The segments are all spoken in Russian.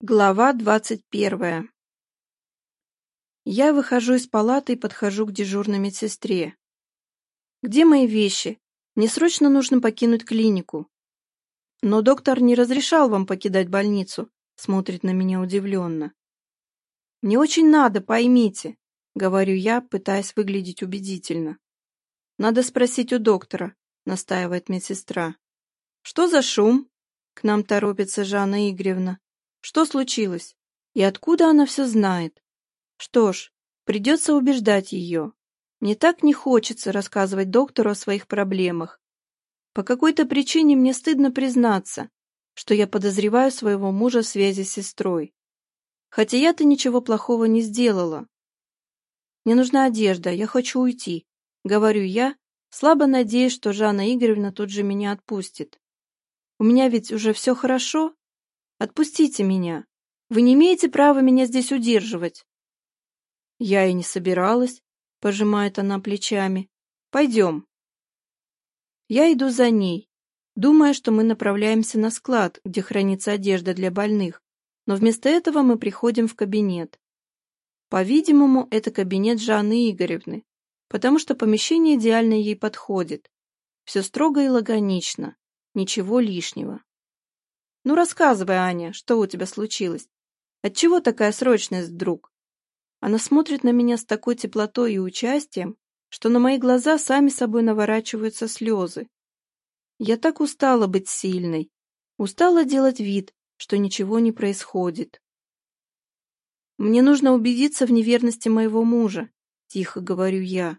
Глава двадцать первая. Я выхожу из палаты и подхожу к дежурной медсестре. «Где мои вещи? Мне срочно нужно покинуть клинику». «Но доктор не разрешал вам покидать больницу», — смотрит на меня удивленно. «Мне очень надо, поймите», — говорю я, пытаясь выглядеть убедительно. «Надо спросить у доктора», — настаивает медсестра. «Что за шум?» — к нам торопится Жанна Игоревна. Что случилось? И откуда она все знает? Что ж, придется убеждать ее. Мне так не хочется рассказывать доктору о своих проблемах. По какой-то причине мне стыдно признаться, что я подозреваю своего мужа в связи с сестрой. Хотя я-то ничего плохого не сделала. Мне нужна одежда, я хочу уйти, говорю я, слабо надеюсь, что Жанна Игоревна тут же меня отпустит. У меня ведь уже все хорошо, Отпустите меня. Вы не имеете права меня здесь удерживать. Я и не собиралась, пожимает она плечами. Пойдем. Я иду за ней, думая, что мы направляемся на склад, где хранится одежда для больных, но вместо этого мы приходим в кабинет. По-видимому, это кабинет Жанны Игоревны, потому что помещение идеально ей подходит. Все строго и лаконично, ничего лишнего. Ну рассказывай, Аня, что у тебя случилось? Отчего такая срочность вдруг? Она смотрит на меня с такой теплотой и участием, что на мои глаза сами собой наворачиваются слезы. Я так устала быть сильной, устала делать вид, что ничего не происходит. «Мне нужно убедиться в неверности моего мужа», — тихо говорю я.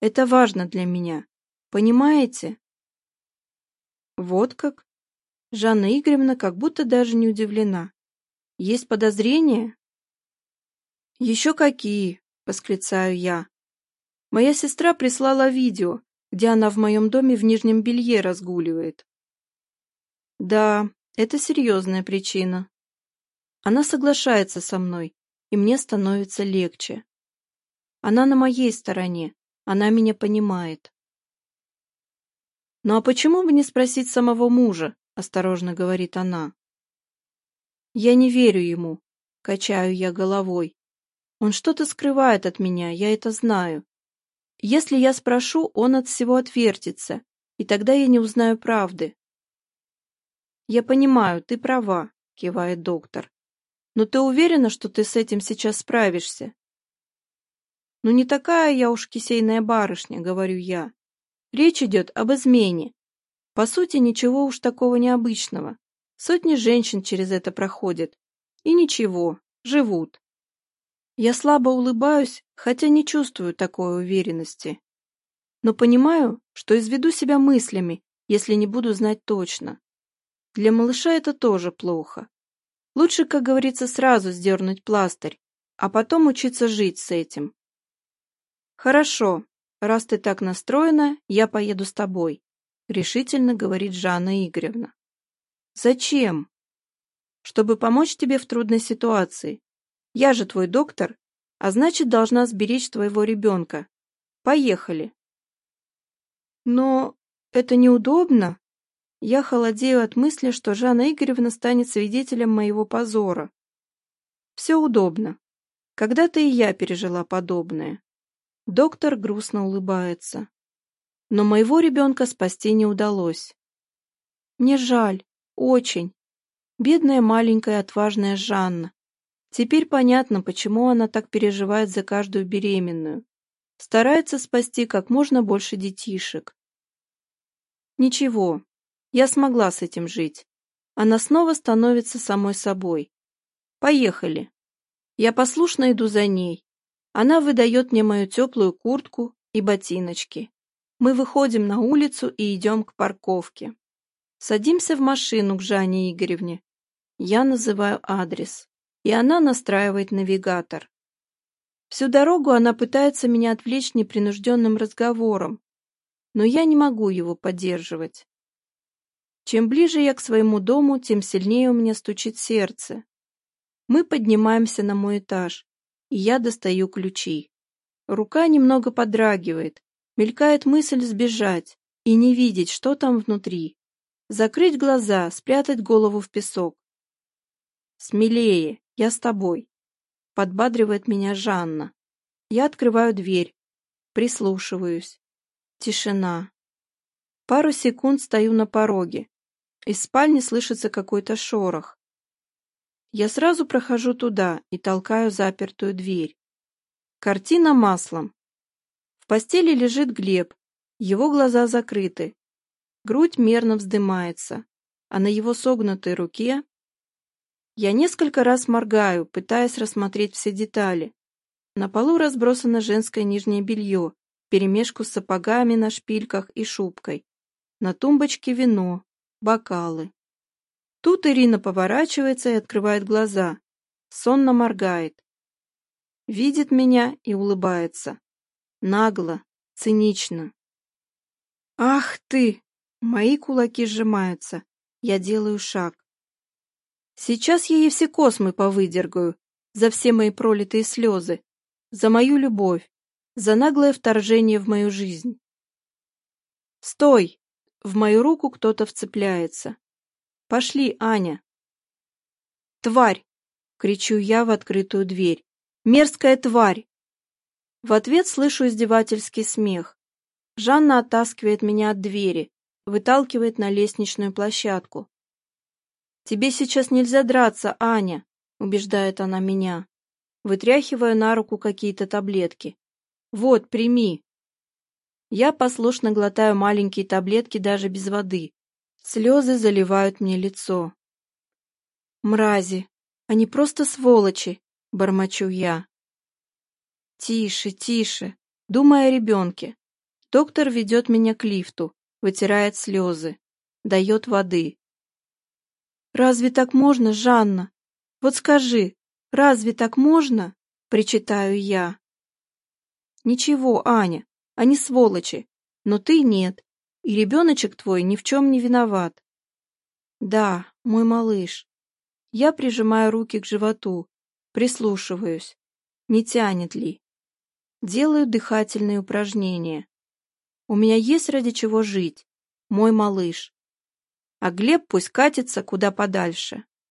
«Это важно для меня. Понимаете?» «Вот как?» Жанна Игоревна как будто даже не удивлена. «Есть подозрения?» «Еще какие!» — восклицаю я. «Моя сестра прислала видео, где она в моем доме в нижнем белье разгуливает». «Да, это серьезная причина. Она соглашается со мной, и мне становится легче. Она на моей стороне, она меня понимает». «Ну а почему бы не спросить самого мужа?» — осторожно говорит она. «Я не верю ему», — качаю я головой. «Он что-то скрывает от меня, я это знаю. Если я спрошу, он от всего отвертится, и тогда я не узнаю правды». «Я понимаю, ты права», — кивает доктор. «Но ты уверена, что ты с этим сейчас справишься?» «Ну не такая я уж кисейная барышня», — говорю я. «Речь идет об измене, по сути, ничего уж такого необычного. Сотни женщин через это проходят. И ничего, живут. Я слабо улыбаюсь, хотя не чувствую такой уверенности. Но понимаю, что изведу себя мыслями, если не буду знать точно. Для малыша это тоже плохо. Лучше, как говорится, сразу сдернуть пластырь, а потом учиться жить с этим. Хорошо, раз ты так настроена, я поеду с тобой. — решительно говорит Жанна Игоревна. «Зачем?» «Чтобы помочь тебе в трудной ситуации. Я же твой доктор, а значит, должна сберечь твоего ребенка. Поехали!» «Но это неудобно!» Я холодею от мысли, что Жанна Игоревна станет свидетелем моего позора. «Все удобно. Когда-то и я пережила подобное». Доктор грустно улыбается. Но моего ребенка спасти не удалось. Мне жаль, очень. Бедная маленькая отважная Жанна. Теперь понятно, почему она так переживает за каждую беременную. Старается спасти как можно больше детишек. Ничего, я смогла с этим жить. Она снова становится самой собой. Поехали. Я послушно иду за ней. Она выдает мне мою теплую куртку и ботиночки. Мы выходим на улицу и идем к парковке. Садимся в машину к Жанне Игоревне. Я называю адрес, и она настраивает навигатор. Всю дорогу она пытается меня отвлечь непринужденным разговором, но я не могу его поддерживать. Чем ближе я к своему дому, тем сильнее у меня стучит сердце. Мы поднимаемся на мой этаж, и я достаю ключи. Рука немного подрагивает, Мелькает мысль сбежать и не видеть, что там внутри. Закрыть глаза, спрятать голову в песок. «Смелее, я с тобой», — подбадривает меня Жанна. Я открываю дверь, прислушиваюсь. Тишина. Пару секунд стою на пороге. Из спальни слышится какой-то шорох. Я сразу прохожу туда и толкаю запертую дверь. Картина маслом. В постели лежит Глеб, его глаза закрыты, грудь мерно вздымается, а на его согнутой руке... Я несколько раз моргаю, пытаясь рассмотреть все детали. На полу разбросано женское нижнее белье, перемешку с сапогами на шпильках и шубкой. На тумбочке вино, бокалы. Тут Ирина поворачивается и открывает глаза. Сонно моргает. Видит меня и улыбается нагло, цинично. «Ах ты!» Мои кулаки сжимаются. Я делаю шаг. Сейчас я ей все космы повыдергаю за все мои пролитые слезы, за мою любовь, за наглое вторжение в мою жизнь. «Стой!» В мою руку кто-то вцепляется. «Пошли, Аня!» «Тварь!» — кричу я в открытую дверь. «Мерзкая тварь! В ответ слышу издевательский смех. Жанна оттаскивает меня от двери, выталкивает на лестничную площадку. «Тебе сейчас нельзя драться, Аня», — убеждает она меня, вытряхиваю на руку какие-то таблетки. «Вот, прими». Я послушно глотаю маленькие таблетки даже без воды. Слезы заливают мне лицо. «Мрази! Они просто сволочи!» — бормочу я. «Тише, тише! думая, о ребенке!» Доктор ведет меня к лифту, вытирает слезы, дает воды. «Разве так можно, Жанна? Вот скажи, разве так можно?» — причитаю я. «Ничего, Аня, они сволочи, но ты нет, и ребеночек твой ни в чем не виноват». «Да, мой малыш». Я прижимаю руки к животу, прислушиваюсь, не тянет ли. Делаю дыхательные упражнения. У меня есть ради чего жить. Мой малыш. А Глеб пусть катится куда подальше.